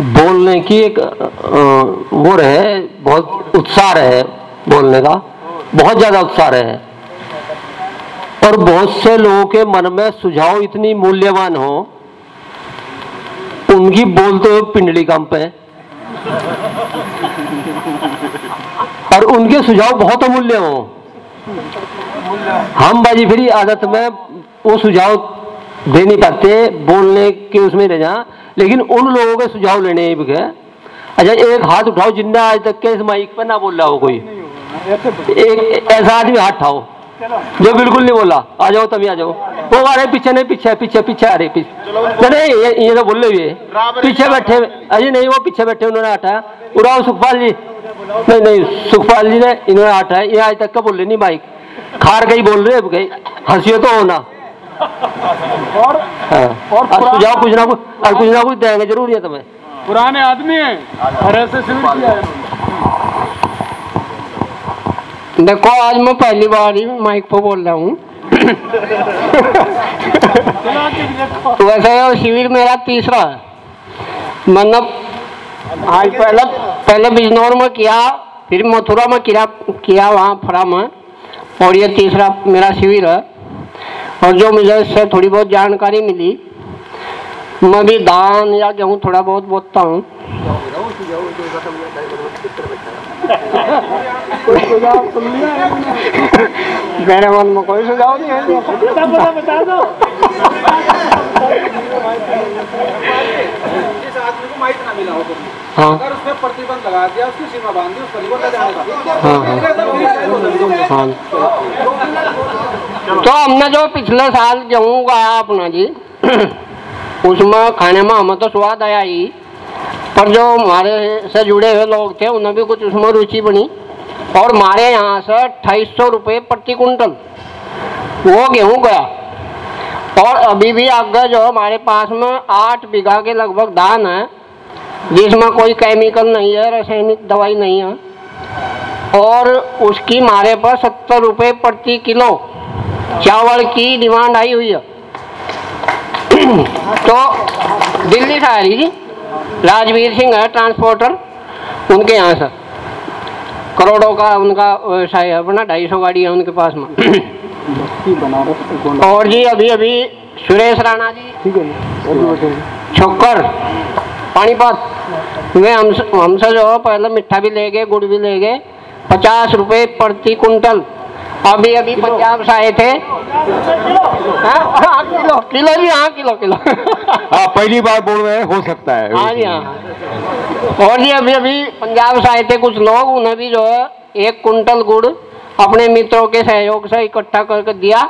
बोलने की एक वो रहे, बहुत उत्साह रहे बोलने का। बहुत ज़्यादा उत्साह रहे। और बहुत से लोगों के मन में सुझाव इतनी मूल्यवान हो, उनकी बोलते तो हुए पिंडली कम पे और उनके सुझाव बहुत अमूल्य हों। हम बाजी फिरी आदत में वो सुझाव दे नहीं पाते बोलने के उसमें रह जा। लेकिन उन लोगों के सुझाव लेने गए अच्छा एक हाथ उठाओ जिन्ना आज तक के इस माइक पर ना बोल रहा हो कोई। एक ऐसा आदमी हाथ उठाओ जो बिल्कुल नहीं बोला आ जाओ तभी आ जाओ। वो आ रहे पीछे नहीं पीछे पीछे पीछे आ रहे पीछे। नहीं, नहीं ये, तो बोल रहे हुए पीछे बैठे अजय नहीं वो पीछे बैठे उन्होंने हटाया। उड़ाओ सुखपाल जी नहीं नहीं सुखपाल जी ने इन्होंने हटाया ये आज तक का बोल रहे नहीं माइक। खार गई बोल रहे गई। हंसियो तो होना। और हाँ। और और सुझाव कुछ ना कुछ और कुछ ना कुछ देंगे ज़रूर है तुम्हें। पुराने आदमी हैं और ऐसे शिविर किया है। देखो आज मैं पहली बार ही माइक पर बोल रहा हूँ। वैसे शिविर मेरा तीसरा है। मतलब आज पहले पहले बिजनौर में किया फिर मथुरा में किया किया वहाँ फरा में और ये तीसरा मेरा शिविर है। और जो मुझे इससे थोड़ी बहुत जानकारी मिली मैं भी दान या गेहूँ थोड़ा बहुत बोलता हूँ। मेरे मन में कोई सुझाव नहीं है। हो। हाँ अगर उसमें प्रतिबंध लगा दिया उसकी सीमा बाँध दी उस परिवार का जाने हाँ हाँ। तो हमने जो पिछले साल गेहूँ उगाया अपना जी (clears throat) उसमें खाने में हमें तो स्वाद आया ही पर जो हमारे से जुड़े हुए लोग थे उन्हें भी कुछ उसमें रुचि बनी और हमारे यहाँ से अट्ठाईस सौ रुपये प्रति कुंटल वो गेहूँ गया। और अभी भी आगे जो हमारे पास में आठ बीघा के लगभग धान है जिसमें कोई केमिकल नहीं है रासायनिक दवाई नहीं है और उसकी मारे पर सत्तर रुपये प्रति किलो चावल की डिमांड आई हुई है। (clears throat) तो दिल्ली से आ रही जी राजवीर सिंह है ट्रांसपोर्टर उनके यहाँ से। करोड़ों का उनका व्यवसाय है अपना ढाई सौ गाड़ी है उनके पास में। और जी अभी अभी सुरेश राणा जी छोकर पानीपत वे हमसे हमसे जो है पहले मिठा भी ले गए गुड़ भी ले गए। पचास रुपए प्रति कुंटल। अभी अभी पंजाब से आए थे। हाँ हाँ, किलो किलो जी हाँ किलो किलो। हाँ पहली बार बोल रहे हो सकता है। हाँ जी हाँ। और जी अभी अभी पंजाब से आए थे कुछ लोग उन्हें भी जो है एक कुंटल गुड़ अपने मित्रों के सहयोग से इकट्ठा करके दिया।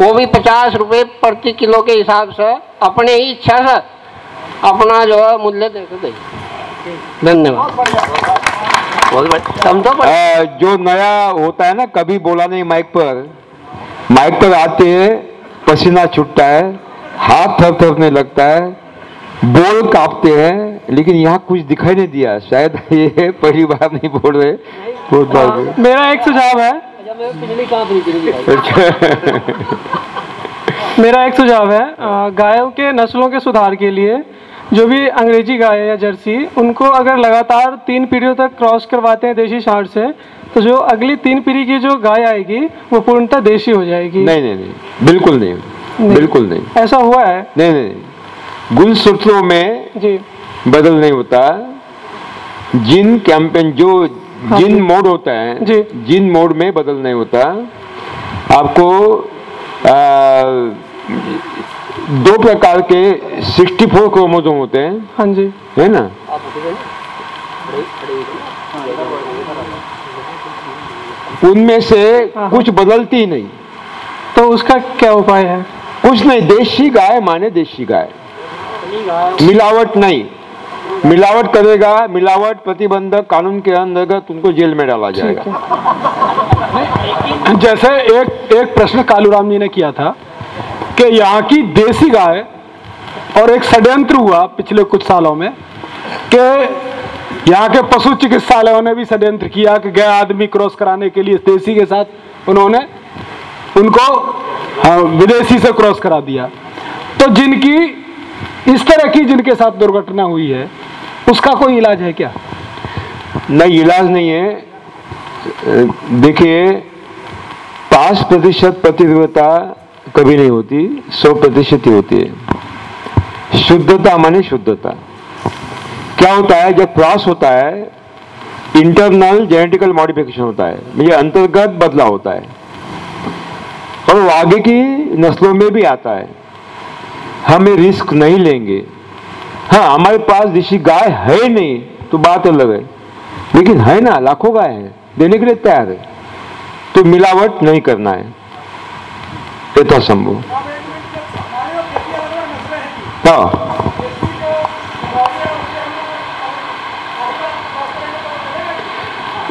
वो भी पचास रुपए प्रति किलो के हिसाब से अपने ही इच्छा से अपना जो है मूल्य देकर गई। धन्यवाद। बहुत बढ़िया हम तो जो नया होता है ना कभी बोला नहीं माइक पर। माइक पर आते हैं पसीना छूटता है हाथ थर थरने लगता है बोल कांपते हैं लेकिन यहाँ कुछ दिखाई नहीं दिया। शायद (laughs) ये पहली बार नहीं बोल रहे बहुत बार मेरा एक सुझाव है। कहाँ पर (laughs) मेरा एक सुझाव है गायों के नस्लों के सुधार के लिए जो भी अंग्रेज़ी गाय है या जर्सी उनको अगर लगातार तीन पीढ़ियों तक क्रॉस करवाते हैं देशी सांड से तो जो अगली तीन पीढ़ी की जो गाय आएगी वो पूर्णतः देशी हो जाएगी। नहीं नहीं नहीं बिल्कुल नहीं नहीं। बिल्कुल नहीं। ऐसा हुआ है? नहीं नहीं नहीं। गुणसूत्रों में जी। बदल नहीं होता। जिन कैंपेन जो हाँ जिन मोड होता है जी। जिन मोड में बदल नहीं होता आपको आ, दो प्रकार के 64 क्रोमोसोम होते हैं। हाँ जी। है ना? उनमें से हाँ। कुछ बदलती नहीं। तो उसका क्या उपाय है? कुछ नहीं देशी गाय माने देशी गाय। मिलावट नहीं। मिलावट करेगा मिलावट प्रतिबंधक कानून के अंतर्गत तुमको जेल में डाला जाएगा। जैसे एक एक प्रश्न कालूराम जी ने किया था कि यहाँ की देसी गाय और एक षड्यंत्र हुआ पिछले कुछ सालों में कि यहाँ के पशु चिकित्सालयों ने भी षड्यंत्र किया कि गए आदमी क्रॉस कराने के लिए देसी के साथ उन्होंने उनको हाँ, विदेशी से क्रॉस करा दिया। तो जिनकी इस तरह की जिनके साथ दुर्घटना हुई है उसका कोई इलाज है क्या? नहीं इलाज नहीं है। देखिए पाँच प्रतिशत प्रतिद्वता कभी नहीं होती, सौ प्रतिशत ही होती है। शुद्धता माने शुद्धता। क्या होता है, जब क्रॉस होता है इंटरनल जेनेटिकल मॉडिफिकेशन होता है ये अंतर्गत बदलाव होता है। और वो आगे की नस्लों में भी आता है। हमें रिस्क नहीं लेंगे। हाँ हमारे पास देशी गाय है नहीं तो बात अलग है। लेकिन है ना, लाखों गाय है, देने के लिए तैयार है। तो मिलावट नहीं करना है। यथा संभव हाँ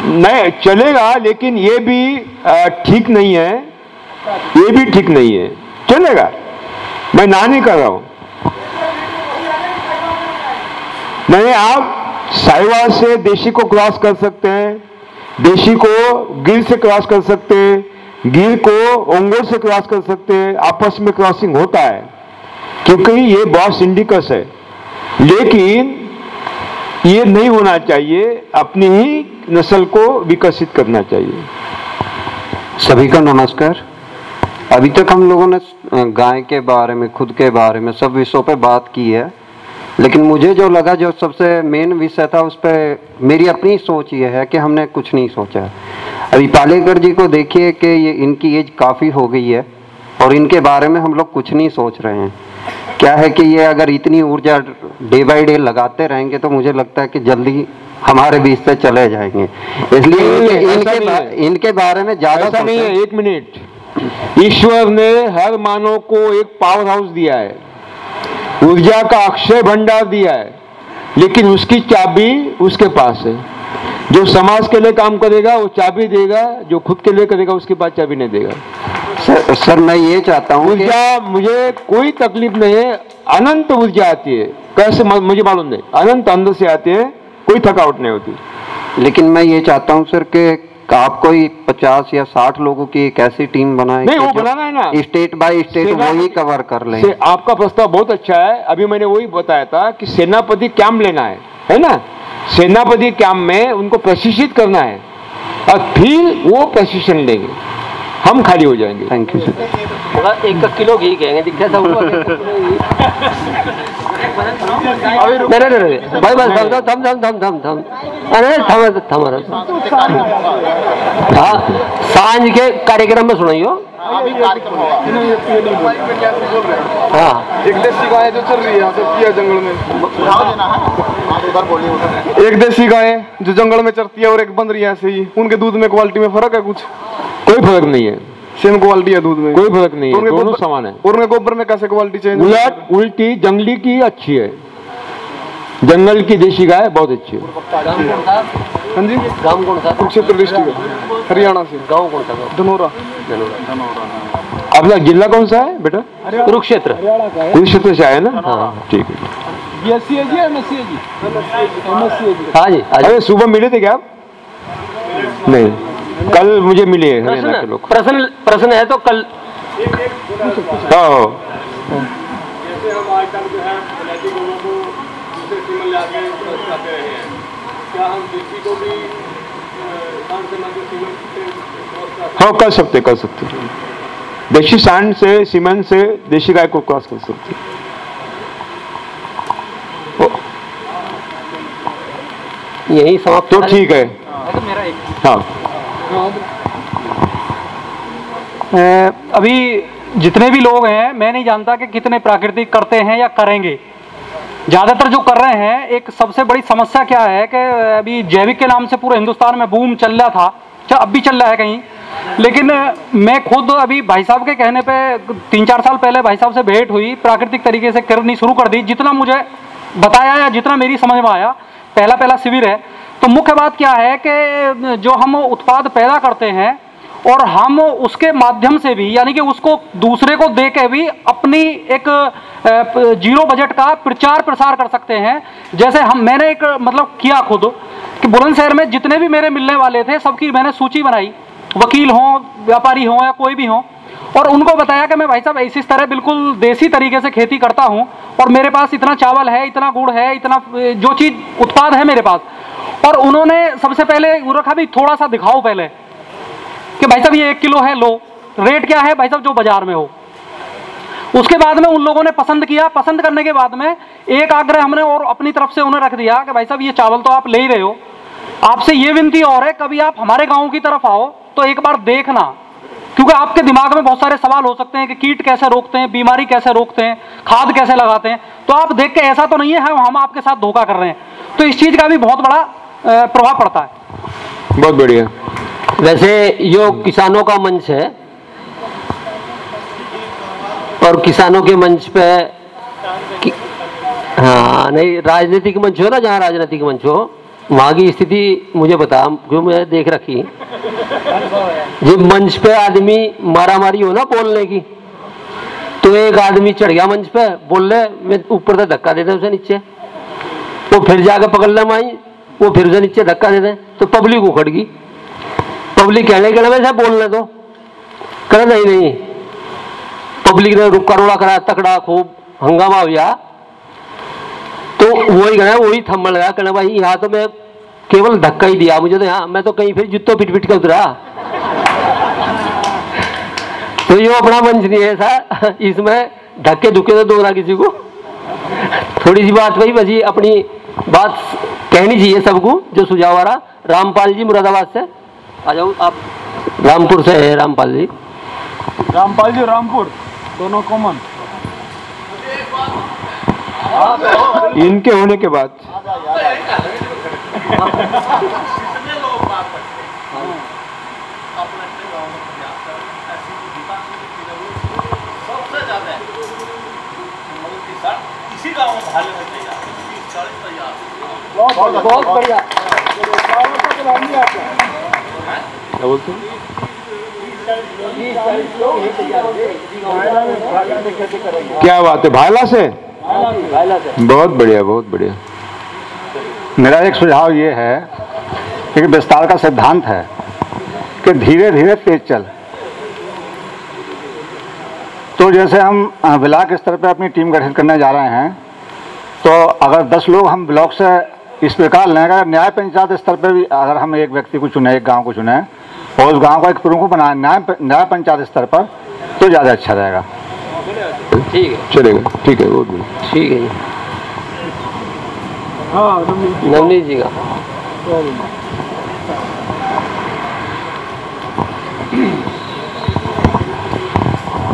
नहीं चलेगा लेकिन ये भी ठीक नहीं है ये भी ठीक नहीं है चलेगा मैं ना नहीं कर रहा हूँ नहीं आप साहिवाल से देशी को क्रॉस कर सकते हैं देशी को गिर से क्रॉस कर सकते हैं गिर को ओंगोल से क्रॉस कर सकते हैं, आपस में क्रॉसिंग होता है, क्योंकि ये बॉस इंडिकस है। लेकिन ये नहीं होना चाहिए, अपनी ही नस्ल को विकसित करना चाहिए। सभी का नमस्कार। अभी तक हम लोगों ने गाय के बारे में, खुद के बारे में सब विषयों पर बात की है। लेकिन मुझे जो लगा जो सबसे मेन विषय था उस पर मेरी अपनी सोच ये है कि हमने कुछ नहीं सोचा। अभी पालेकर जी को देखिए कि ये इनकी एज काफ़ी हो गई है और इनके बारे में हम लोग कुछ नहीं सोच रहे हैं। क्या है कि ये अगर इतनी ऊर्जा डे बाय डे लगाते रहेंगे तो मुझे लगता है कि जल्दी हमारे बीच से चले जाएँगे। इसलिए इनके, इनके, बा, इनके बारे में ज़्यादा नहीं है एक मिनट। ईश्वर ने हर मानव को एक पावर हाउस दिया है। ऊर्जा का अक्षय भंडार दिया है लेकिन उसकी चाबी उसके पास है। जो समाज के लिए काम करेगा वो चाबी देगा जो खुद के लिए करेगा उसके पास चाबी नहीं देगा। सर, सर मैं ये चाहता हूँ ऊर्जा मुझे कोई तकलीफ़ नहीं है अनंत ऊर्जा आती है। कैसे मुझे मालूम नहीं अनंत अंदर से आती है कोई थकावट नहीं होती। लेकिन मैं ये चाहता हूँ सर कि आप कोई पचास या साठ लोगों की एक ऐसी टीम बनाए नहीं, वो बनाना है ना। स्टेट बाय स्टेट सेना- वही कवर कर लें आपका प्रस्ताव बहुत अच्छा है। अभी मैंने वही बताया था कि सेनापति कैंप लेना है है ना? सेनापति कैंप में उनको प्रशिक्षित करना है और फिर वो प्रशिक्षण लेंगे। हम खाली हो जाएँगे। थैंक यू सर एक किलो घी कहेंगे दिखा था (laughs) (laughs) (laughs) नहीं नहीं नहीं भाई बस थम थम थम थम थम थम। अरे थम थम हाँ साँझ के कार्यक्रम में सुनाइयो। हाँ। एक देसी गाय जो चल रही है जंगल में? एक देसी गाय जो जंगल में चरती है और एक बंद रही है ऐसे ही उनके दूध में क्वालिटी में फ़र्क है कुछ? कोई फ़र्क नहीं है। सेम क्वालिटी है दूध में। कोई फ़र्क नहीं तो है दोनों समान है। और गोबर में कैसे क्वालिटी चेंज उलट उल्टी जंगली की अच्छी है। जंगल की देशी गाय बहुत अच्छी है। हाँ जी। गाँव कौन सा कुरुक्षेत्र डिस्ट्रिक्ट हरियाणा से। गाँव कौन सा धनोरा। आपका जिला कौन सा है बेटा? कुरुक्षेत्र। कुरुक्षेत्र से आया ना? ठीक है। बीएससी है जी एमएससी है जी? एमएससी है जी। हाँ जी हाँ जी अरे सुबह मिले थे क्या आप? नहीं। कल मुझे मिले हरियाणा के प्रश्न लोग। प्रश्न प्रश्न है तो कल हाँ। हाँ। हाँ कर सकते कर सकते देशी सांड से सीमेंट से देशी गाय को क्रॉस कर सकते यही समाप्त तो ठीक है। हाँ। अ, अभी जितने भी लोग हैं, मैं नहीं जानता कि कितने प्राकृतिक करते हैं या करेंगे। ज़्यादातर जो कर रहे हैं, एक सबसे बड़ी समस्या क्या है कि अभी जैविक के नाम से पूरे हिंदुस्तान में बूम चल रहा था चा- अब भी चल रहा है कहीं। लेकिन मैं खुद अभी भाई साहब के कहने पे तीन चार साल पहले भाई साहब से भेंट हुई, प्राकृतिक तरीके से करनी शुरू कर दी, जितना मुझे बताया या जितना मेरी समझ में आया पहला पहला शिविर है। तो मुख्य बात क्या है कि, जो हम उत्पाद पैदा करते हैं और हम उसके माध्यम से भी, यानी कि उसको दूसरे को दे के भी अपनी एक ज़ीरो बजट का प्रचार प्रसार कर सकते हैं। जैसे हम, मैंने एक मतलब किया खुद कि बुलंदशहर में जितने भी मेरे मिलने वाले थे, सबकी मैंने सूची बनाई। वकील हों, व्यापारी हों या कोई भी हों। और उनको बताया कि मैं भाई साहब इस तरह बिल्कुल देसी तरीके से खेती करता हूँ और मेरे पास इतना चावल है, इतना गुड़ है, इतना, जो चीज़ उत्पाद है मेरे पास और उन्होंने सबसे पहले रखा भी थोड़ा सा दिखाओ पहले, कि भाई साहब ये एक किलो है, लो। रेट क्या है भाई साहब जो बाज़ार में हो? उसके बाद में उन लोगों ने पसंद किया। पसंद करने के बाद में एक आग्रह हमने और अपनी तरफ़ से उन्हें रख दिया, कि भाई साहब ये चावल तो आप ले ही रहे हो। आपसे ये विनती और है, कभी आप हमारे गाँव की तरफ़ आओ तो एक बार देखना। क्योंकि आपके दिमाग में बहुत सारे सवाल हो सकते हैं कि कीट कैसे रोकते हैं, बीमारी कैसे रोकते हैं, खाद कैसे लगाते हैं। तो आप देख के ऐसा तो नहीं है, हम आपके साथ धोखा कर रहे हैं। तो इस चीज़ का भी बहुत बड़ा प्रभाव पड़ता है। बहुत बढ़िया। वैसे यो किसानों का मंच है और किसानों के मंच पे कि, हाँ नहीं राजनीतिक मंच हो ना जहाँ राजनीतिक मंच हो वहाँ की स्थिति मुझे बता क्यों मैं देख रखी जब मंच पे आदमी मारा मारी हो ना बोलने की तो एक आदमी चढ़ गया मंच पे बोल रहे मैं ऊपर से धक्का देता उसे नीचे। वो फिर जाकर पकड़ना माई वो फिर उसे नीचे धक्का देते तो पब्लिक उखड़ गई पब्लिक कहने के वैसे बोलने दो। कह, नहीं नहीं। पब्लिक ने रुका रोड़ा करा तकड़ा, खूब, हंगामा हो गया। तो वही कहना वही थम्बड़ लगा। कहना भाई, यहाँ तो मैं केवल धक्का ही दिया, मुझे तो यहाँ, मैं तो कहीं फिर जुत्तो पिट पिट के उतरा। तो ये अपना मंच नहीं है, ऐसा। इसमें धक्के धुके तो दो ना किसी को। थोड़ी सी बात वही बची, अपनी बात कहनी चाहिए सबको जो सुझाव आ रहा रामपाल जी मुरादाबाद से। आ जाओ आप। रामपुर से है रामपाल जी। रामपाल जी रामपुर दोनों कॉमन इनके होने के बाद। (laughs) बहुत बढ़िया क्या बोलते हैं? क्या बात है भाला से? बहुत बढ़िया बहुत बढ़िया। मेरा एक सुझाव ये है कि विस्तार का सिद्धांत है कि धीरे धीरे तेज चल। तो जैसे हम ब्लॉक स्तर पर अपनी टीम गठित करने जा रहे हैं तो अगर 10 लोग हम ब्लॉक से इस प्रकार लें अगर न्याय पंचायत स्तर पर भी अगर हम एक व्यक्ति को चुने एक गाँव को चुने और उस गाँव का एक प्रमुख बनाए न्याय न्याय पंचायत स्तर पर तो ज़्यादा अच्छा रहेगा। ठीक है। चलेगा। ठीक है बहुत बढ़िया। ठीक है जी। नवनीत जी का।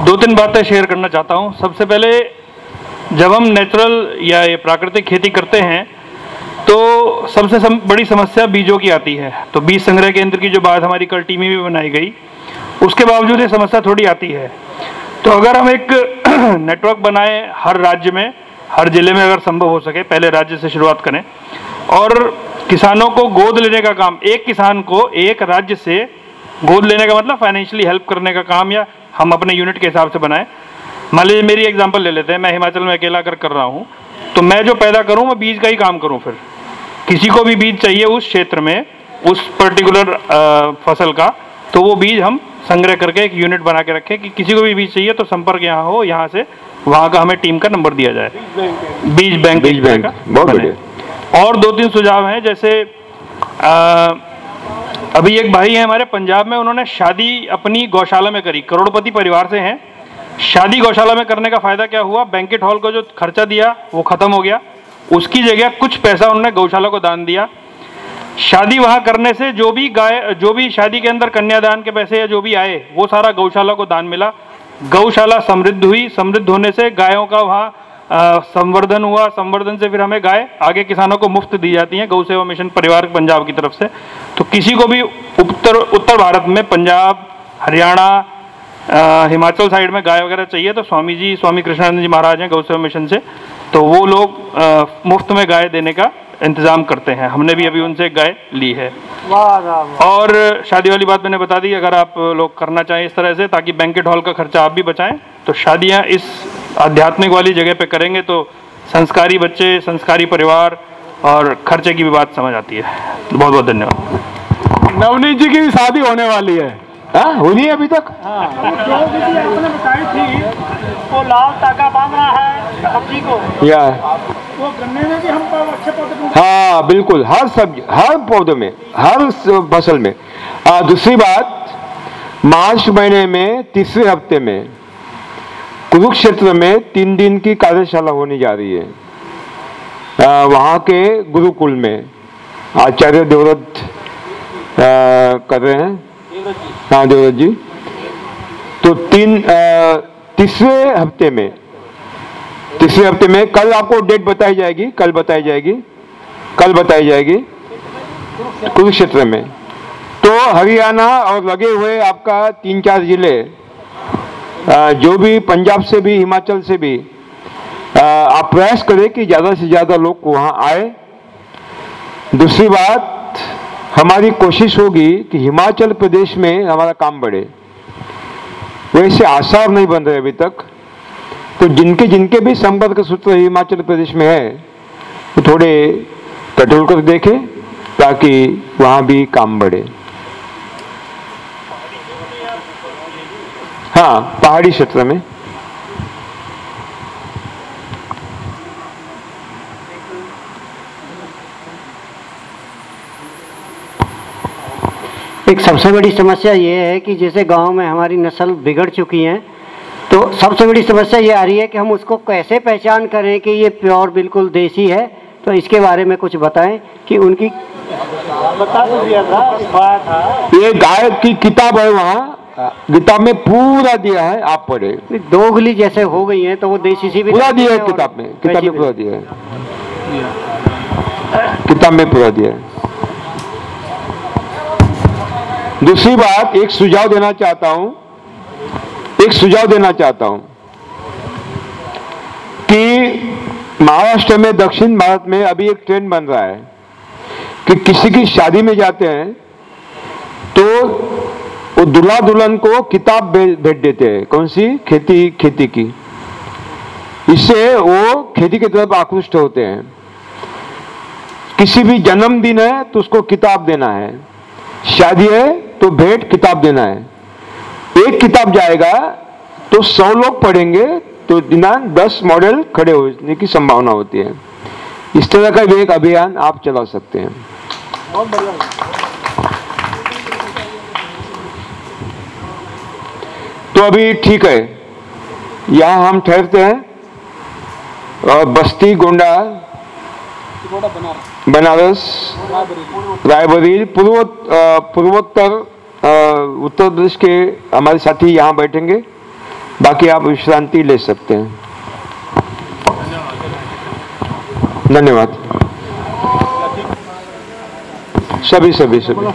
दो तीन बातें शेयर करना चाहता हूँ। सबसे पहले जब हम नेचुरल या ये प्राकृतिक खेती करते हैं तो सबसे सम, बड़ी समस्या बीजों की आती है। तो बीज संग्रह केंद्र की जो बात हमारी कल टीमें भी बनाई गई उसके बावजूद ये समस्या थोड़ी आती है। तो अगर हम एक (clears throat) नेटवर्क बनाएँ हर राज्य में हर ज़िले में अगर संभव हो सके पहले राज्य से शुरुआत करें। और किसानों को गोद लेने का काम एक किसान को एक राज्य से गोद लेने का मतलब फाइनेंशियली हेल्प करने का काम या हम अपने यूनिट के हिसाब से बनाएँ। मान लीजिए मेरी एग्जांपल ले लेते हैं मैं हिमाचल में अकेला कर कर रहा हूँ तो मैं जो पैदा करूँ मैं बीज का ही काम करूँ फिर। किसी को भी बीज चाहिए उस क्षेत्र में उस पर्टिकुलर फ़सल का तो वो बीज हम संग्रह करके एक यूनिट बना के रखें कि किसी को भी बीज चाहिए तो संपर्क यहाँ हो यहाँ से वहाँ का हमें टीम का नंबर दिया जाए। बीज बैंक बीज बैंक बहुत बने। और दो तीन सुझाव हैं जैसे आ, अभी एक भाई है हमारे पंजाब में उन्होंने शादी अपनी गौशाला में करी करोड़पति परिवार से हैं। शादी गौशाला में करने का फ़ायदा क्या हुआ? बैंकेट हॉल को जो खर्चा दिया वो खत्म हो गया। उसकी जगह कुछ पैसा उन्होंने गौशाला को दान दिया। शादी वहाँ करने से जो भी गाय, जो भी शादी के अंदर कन्यादान के पैसे या जो भी आए, वो सारा गौशाला को दान मिला। गौशाला समृद्ध हुई। समृद्ध होने से गायों का वहाँ संवर्धन हुआ। संवर्धन से फिर हमें गाय, आगे किसानों को मुफ़्त दी जाती हैं। गौ सेवा मिशन परिवार पंजाब की तरफ़ से। तो किसी को भी उत्तर उत्तर भारत में पंजाब, हरियाणा हिमाचल साइड में गाय वगैरह चाहिए तो स्वामी जी, स्वामी कृष्णानंद जी महाराज हैं गौ सेवा मिशन से। तो वो लोग मुफ़्त में गाय देने का इंतज़ाम करते हैं। हमने भी अभी उनसे गाय ली है। और शादी वाली बात मैंने बता दी अगर आप लोग करना चाहें इस तरह से ताकि बैंकेट हॉल का खर्चा आप भी बचाएँ तो शादियाँ इस आध्यात्मिक वाली जगह पे करेंगे तो संस्कारी बच्चे संस्कारी परिवार और खर्चे की भी बात समझ आती है। बहुत बहुत धन्यवाद। नवनीत जी की भी शादी होने वाली है। हाँ होनी है अभी तक। जो विधि आपने बताई थी वो लाल तागा बांधना है सब्ज़ी को। या। वो गन्ने में भी हम अच्छे पौधे हाँ बिल्कुल हर सब्ज़ी हर पौधे में हर फ़सल में। आ, दूसरी बात मार्च महीने में तीसरे हफ़्ते में कुरुक्षेत्र में तीन दिन की कार्यशाला होने जा रही है। आ, वहाँ के गुरुकुल में आचार्य देवव्रत कर रहे हैं। हाँ देवव्रत जी। तो तीन तीसरे हफ़्ते में, तीसरे हफ़्ते में कल आपको डेट बताई जाएगी, कल बताई जाएगी, कल बताई जाएगी कुरुक्षेत्र में। तो हरियाणा और लगे हुए आपका तीन चार ज़िले जो भी पंजाब से भी, हिमाचल से भी आप प्रयास करें कि ज़्यादा से ज़्यादा लोग वहाँ आए। दूसरी बात हमारी कोशिश होगी कि हिमाचल प्रदेश में हमारा काम बढ़े। वैसे आसार नहीं बन रहे अभी तक। तो जिनके जिनके भी संपर्क सूत्र हिमाचल प्रदेश में है, वो थोड़े पेट्रोल कर देखें, ताकि वहाँ भी काम बढ़े। हाँ पहाड़ी क्षेत्र में। एक सबसे बड़ी समस्या ये है कि जैसे गाँव में हमारी नस्ल बिगड़ चुकी है तो सबसे बड़ी समस्या ये आ रही है कि हम उसको कैसे पहचान करें कि ये प्योर बिल्कुल देसी है। तो इसके बारे में कुछ बताएँ कि उनकी बता तो दिया था था ये गाय की किताब है वहाँ। किताब में पूरा दिया है आप पढ़े। दोगली जैसे हो गई है तो वो देसी सी भी पूरा दिया है किताब में किताब में पूरा दिया है। किताब में पूरा दिया है। दूसरी बात, एक सुझाव देना चाहता हूँ, एक सुझाव देना चाहता हूँ कि महाराष्ट्र में, दक्षिण भारत में अभी एक ट्रेंड बन रहा है कि किसी की शादी में जाते हैं तो वो दुल्हा दुल्हन को किताब भेज देते हैं। कौन सी? खेती खेती की। इससे वो खेती की तरफ़ आकृष्ट होते हैं। किसी भी जन्मदिन है तो उसको किताब देना है। शादी है तो भेंट किताब देना है। एक किताब जाएगा तो सौ लोग पढ़ेंगे तो दिनांक दस मॉडल खड़े होने की संभावना होती है। इस तरह का भी एक अभियान आप चला सकते हैं। तो अभी ठीक है। यहाँ हम ठहरते हैं बस्ती गोंडा बनारस रायबरी पूर्व पूर्वोत्तर उत्तर प्रदेश के हमारे साथी यहाँ बैठेंगे। बाकी आप विश्रांति ले सकते हैं। धन्यवाद। सभी सभी सभी।